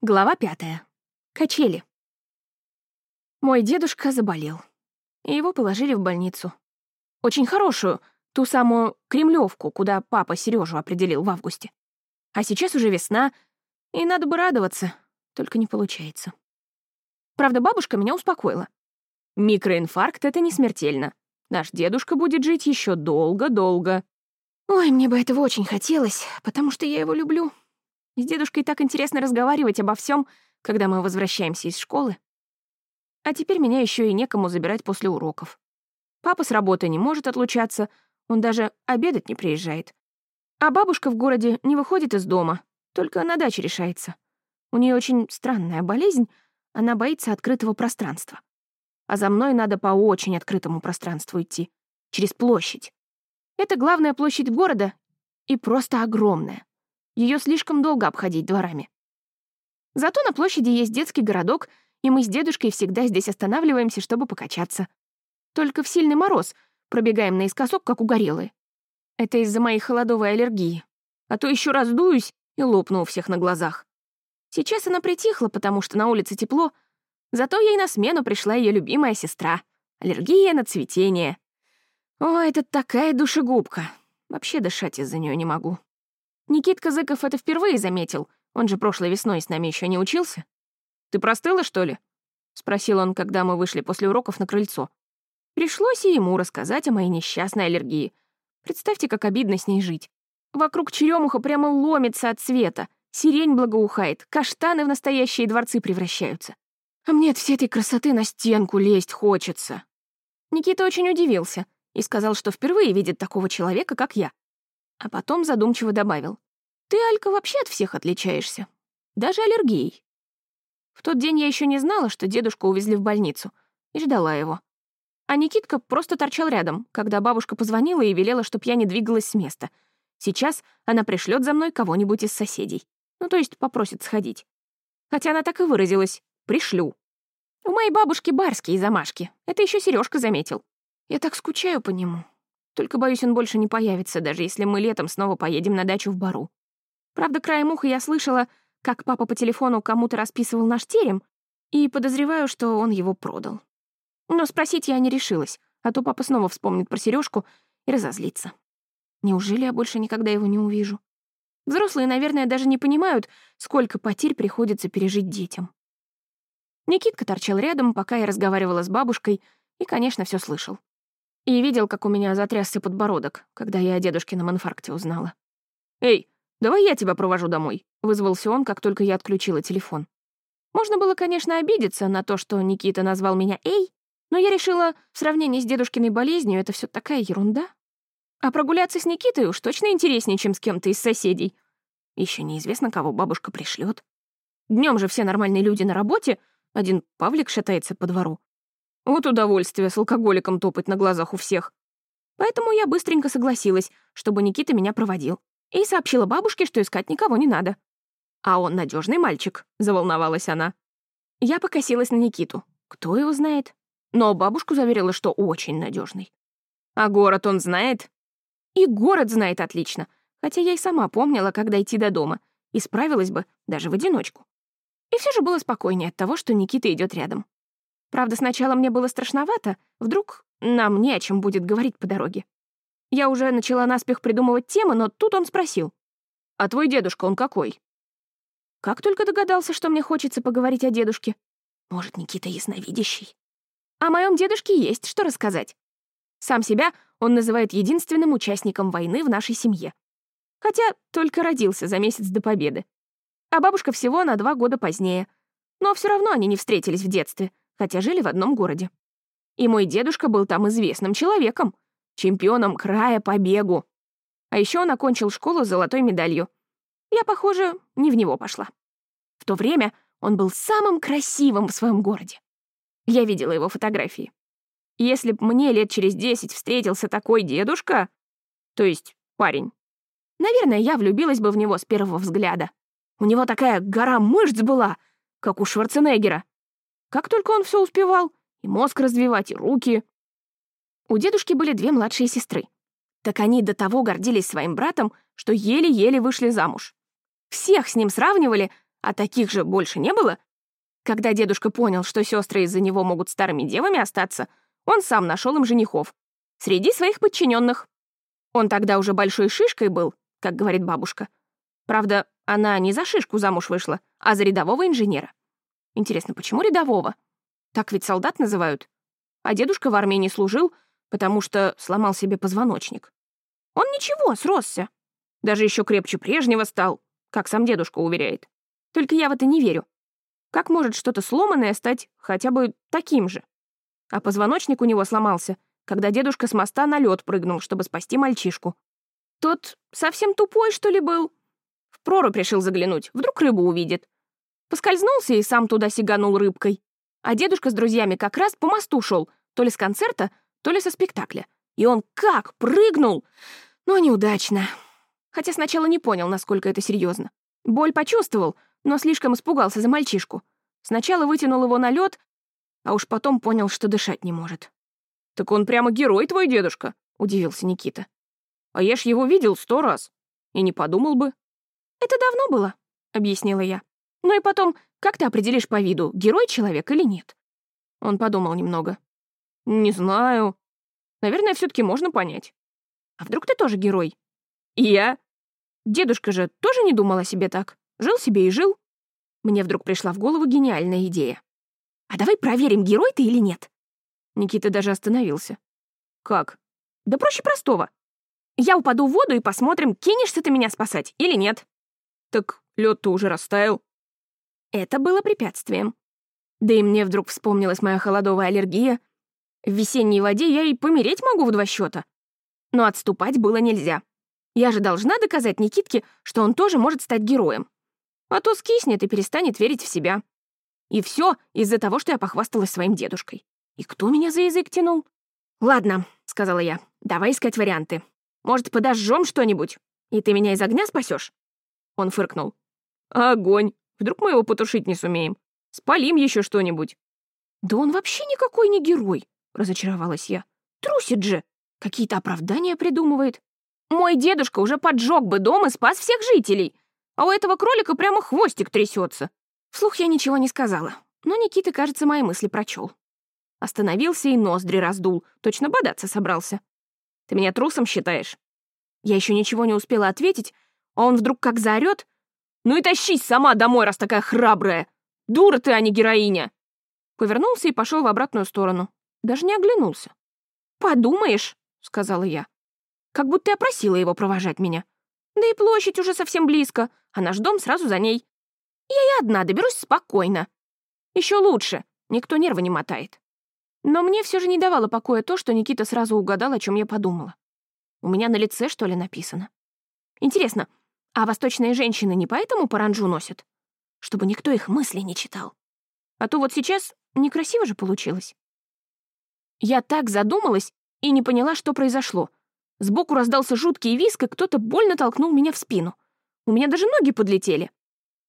Глава пятая. Качели. Мой дедушка заболел, и его положили в больницу. Очень хорошую, ту самую Кремлевку, куда папа Сережу определил в августе. А сейчас уже весна, и надо бы радоваться, только не получается. Правда, бабушка меня успокоила. Микроинфаркт — это не смертельно. Наш дедушка будет жить еще долго-долго. Ой, мне бы этого очень хотелось, потому что я его люблю. С дедушкой так интересно разговаривать обо всем, когда мы возвращаемся из школы. А теперь меня еще и некому забирать после уроков. Папа с работы не может отлучаться, он даже обедать не приезжает. А бабушка в городе не выходит из дома, только на даче решается. У нее очень странная болезнь, она боится открытого пространства. А за мной надо по очень открытому пространству идти, через площадь. Это главная площадь города и просто огромная. Ее слишком долго обходить дворами. Зато на площади есть детский городок, и мы с дедушкой всегда здесь останавливаемся, чтобы покачаться. Только в сильный мороз пробегаем наискосок, как угорелые. Это из-за моей холодовой аллергии. А то еще раздуюсь и лопну у всех на глазах. Сейчас она притихла, потому что на улице тепло, зато ей на смену пришла ее любимая сестра. Аллергия на цветение. О, это такая душегубка. Вообще дышать из-за нее не могу. Никитка Зыков это впервые заметил. Он же прошлой весной с нами еще не учился. «Ты простыла, что ли?» — спросил он, когда мы вышли после уроков на крыльцо. Пришлось и ему рассказать о моей несчастной аллергии. Представьте, как обидно с ней жить. Вокруг черемуха прямо ломится от цвета, сирень благоухает, каштаны в настоящие дворцы превращаются. А мне от всей этой красоты на стенку лезть хочется. Никита очень удивился и сказал, что впервые видит такого человека, как я. А потом задумчиво добавил. «Ты, Алька, вообще от всех отличаешься. Даже аллергией». В тот день я еще не знала, что дедушку увезли в больницу, и ждала его. А Никитка просто торчал рядом, когда бабушка позвонила и велела, чтоб я не двигалась с места. Сейчас она пришлет за мной кого-нибудь из соседей. Ну, то есть попросит сходить. Хотя она так и выразилась «пришлю». У моей бабушки барские замашки. Это еще Сережка заметил. Я так скучаю по нему. Только, боюсь, он больше не появится, даже если мы летом снова поедем на дачу в Бару. Правда, краем уха я слышала, как папа по телефону кому-то расписывал наш терем, и подозреваю, что он его продал. Но спросить я не решилась, а то папа снова вспомнит про сережку и разозлится. Неужели я больше никогда его не увижу? Взрослые, наверное, даже не понимают, сколько потерь приходится пережить детям. Никитка торчал рядом, пока я разговаривала с бабушкой, и, конечно, все слышал. И видел, как у меня затрясся подбородок, когда я о дедушкином инфаркте узнала. «Эй, давай я тебя провожу домой», — вызвался он, как только я отключила телефон. Можно было, конечно, обидеться на то, что Никита назвал меня «Эй», но я решила, в сравнении с дедушкиной болезнью, это все такая ерунда. А прогуляться с Никитой уж точно интереснее, чем с кем-то из соседей. Еще неизвестно, кого бабушка пришлет. Днем же все нормальные люди на работе, один Павлик шатается по двору. Вот удовольствие с алкоголиком топать на глазах у всех. Поэтому я быстренько согласилась, чтобы Никита меня проводил, и сообщила бабушке, что искать никого не надо. «А он надежный мальчик», — заволновалась она. Я покосилась на Никиту. Кто его знает? Но бабушку заверила, что очень надежный. А город он знает? И город знает отлично, хотя я и сама помнила, как дойти до дома, и справилась бы даже в одиночку. И все же было спокойнее от того, что Никита идет рядом. Правда, сначала мне было страшновато, вдруг нам не о чем будет говорить по дороге. Я уже начала наспех придумывать темы, но тут он спросил. «А твой дедушка, он какой?» Как только догадался, что мне хочется поговорить о дедушке. Может, Никита ясновидящий? О моем дедушке есть что рассказать. Сам себя он называет единственным участником войны в нашей семье. Хотя только родился за месяц до победы. А бабушка всего на два года позднее. Но все равно они не встретились в детстве, хотя жили в одном городе. И мой дедушка был там известным человеком, чемпионом края по бегу. А еще он окончил школу с золотой медалью. Я, похоже, не в него пошла. В то время он был самым красивым в своем городе. Я видела его фотографии. Если б мне лет через десять встретился такой дедушка, то есть парень, наверное, я влюбилась бы в него с первого взгляда. У него такая гора мышц была, как у Шварценеггера. Как только он все успевал, и мозг развивать, и руки. У дедушки были две младшие сестры. Так они до того гордились своим братом, что еле-еле вышли замуж. Всех с ним сравнивали, А таких же больше не было? Когда дедушка понял, что сестры из-за него могут старыми девами остаться, он сам нашел им женихов. Среди своих подчиненных. Он тогда уже большой шишкой был, как говорит бабушка. Правда, она не за шишку замуж вышла, а за рядового инженера. Интересно, почему рядового? Так ведь солдат называют. А дедушка в не служил, потому что сломал себе позвоночник. Он ничего, сросся. Даже еще крепче прежнего стал, как сам дедушка уверяет. Только я в это не верю. Как может что-то сломанное стать хотя бы таким же? А позвоночник у него сломался, когда дедушка с моста на лед прыгнул, чтобы спасти мальчишку. Тот совсем тупой, что ли, был? В прорубь решил заглянуть, вдруг рыбу увидит. Поскользнулся и сам туда сиганул рыбкой. А дедушка с друзьями как раз по мосту шел, то ли с концерта, то ли со спектакля. И он как прыгнул! Но неудачно. Хотя сначала не понял, насколько это серьезно. Боль почувствовал, но слишком испугался за мальчишку. Сначала вытянул его на лед, а уж потом понял, что дышать не может. «Так он прямо герой твой дедушка», — удивился Никита. «А я ж его видел сто раз. И не подумал бы». «Это давно было», — объяснила я. «Ну и потом, как ты определишь по виду, герой человек или нет?» Он подумал немного. «Не знаю. Наверное, все таки можно понять. А вдруг ты тоже герой?» «И я?» «Дедушка же тоже не думал о себе так. Жил себе и жил». Мне вдруг пришла в голову гениальная идея. «А давай проверим, герой ты или нет?» Никита даже остановился. «Как?» «Да проще простого. Я упаду в воду и посмотрим, кинешься ты меня спасать или нет». «Так лед то уже растаял». Это было препятствием. Да и мне вдруг вспомнилась моя холодовая аллергия. В весенней воде я и помереть могу в два счета. Но отступать было нельзя. Я же должна доказать Никитке, что он тоже может стать героем. А то скиснет и перестанет верить в себя. И все из-за того, что я похвасталась своим дедушкой. И кто меня за язык тянул? «Ладно», — сказала я, — «давай искать варианты. Может, подожжем что-нибудь, и ты меня из огня спасешь? Он фыркнул. «Огонь! Вдруг мы его потушить не сумеем? Спалим еще что-нибудь». «Да он вообще никакой не герой», — разочаровалась я. «Трусит же! Какие-то оправдания придумывает. Мой дедушка уже поджег бы дом и спас всех жителей, а у этого кролика прямо хвостик трясется. Вслух я ничего не сказала, но Никита, кажется, мои мысли прочел. Остановился и ноздри раздул, точно бодаться собрался. «Ты меня трусом считаешь?» Я еще ничего не успела ответить, а он вдруг как заорет. «Ну и тащись сама домой, раз такая храбрая! Дура ты, а не героиня!» Повернулся и пошел в обратную сторону. Даже не оглянулся. «Подумаешь», — сказала я. Как будто я просила его провожать меня. Да и площадь уже совсем близко, а наш дом сразу за ней. Я и одна доберусь спокойно. Еще лучше, никто нервы не мотает. Но мне все же не давало покоя то, что Никита сразу угадал, о чем я подумала. У меня на лице, что ли, написано. Интересно, а восточные женщины не поэтому паранджу носят? Чтобы никто их мысли не читал. А то вот сейчас некрасиво же получилось. Я так задумалась и не поняла, что произошло. Сбоку раздался жуткий виск, и кто-то больно толкнул меня в спину. У меня даже ноги подлетели.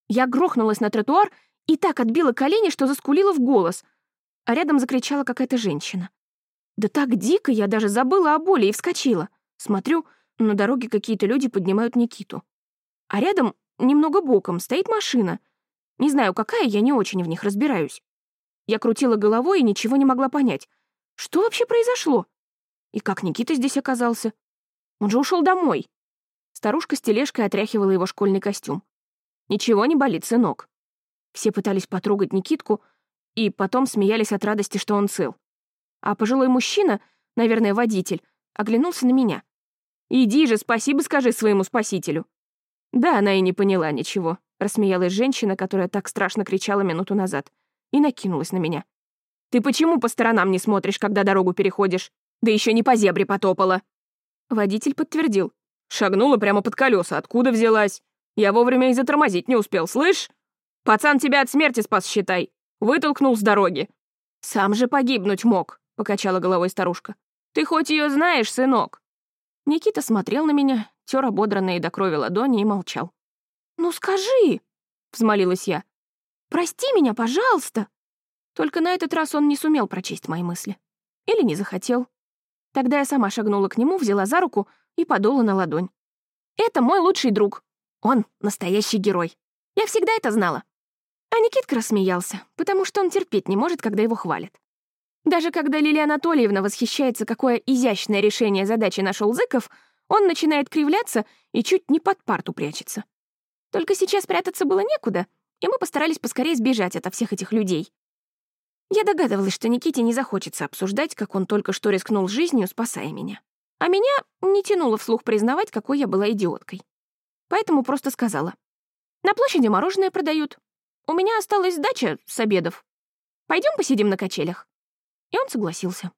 Я грохнулась на тротуар и так отбила колени, что заскулила в голос, а рядом закричала какая-то женщина. Да так дико я даже забыла о боли и вскочила. Смотрю, на дороге какие-то люди поднимают Никиту. А рядом, немного боком, стоит машина. Не знаю, какая, я не очень в них разбираюсь. Я крутила головой и ничего не могла понять. Что вообще произошло? И как Никита здесь оказался? Он же ушел домой. Старушка с тележкой отряхивала его школьный костюм. «Ничего не болит, сынок». Все пытались потрогать Никитку и потом смеялись от радости, что он цел. А пожилой мужчина, наверное, водитель, оглянулся на меня. «Иди же, спасибо скажи своему спасителю». Да, она и не поняла ничего, рассмеялась женщина, которая так страшно кричала минуту назад, и накинулась на меня. «Ты почему по сторонам не смотришь, когда дорогу переходишь? Да еще не по зебре потопала». Водитель подтвердил. Шагнула прямо под колеса. Откуда взялась? Я вовремя и затормозить не успел, слышь? Пацан тебя от смерти спас, считай. Вытолкнул с дороги. Сам же погибнуть мог, покачала головой старушка. Ты хоть ее знаешь, сынок? Никита смотрел на меня, тер ободранные до крови ладони и молчал. «Ну скажи!» — взмолилась я. «Прости меня, пожалуйста!» Только на этот раз он не сумел прочесть мои мысли. Или не захотел. Тогда я сама шагнула к нему, взяла за руку и подула на ладонь. «Это мой лучший друг. Он настоящий герой. Я всегда это знала. А Никитка рассмеялся, потому что он терпеть не может, когда его хвалят. Даже когда Лилия Анатольевна восхищается, какое изящное решение задачи нашел Зыков, он начинает кривляться и чуть не под парту прячется. Только сейчас прятаться было некуда, и мы постарались поскорее сбежать ото всех этих людей. Я догадывалась, что Никите не захочется обсуждать, как он только что рискнул жизнью, спасая меня. А меня не тянуло вслух признавать, какой я была идиоткой. Поэтому просто сказала. «На площади мороженое продают. У меня осталась дача с обедов. Пойдем посидим на качелях». И он согласился.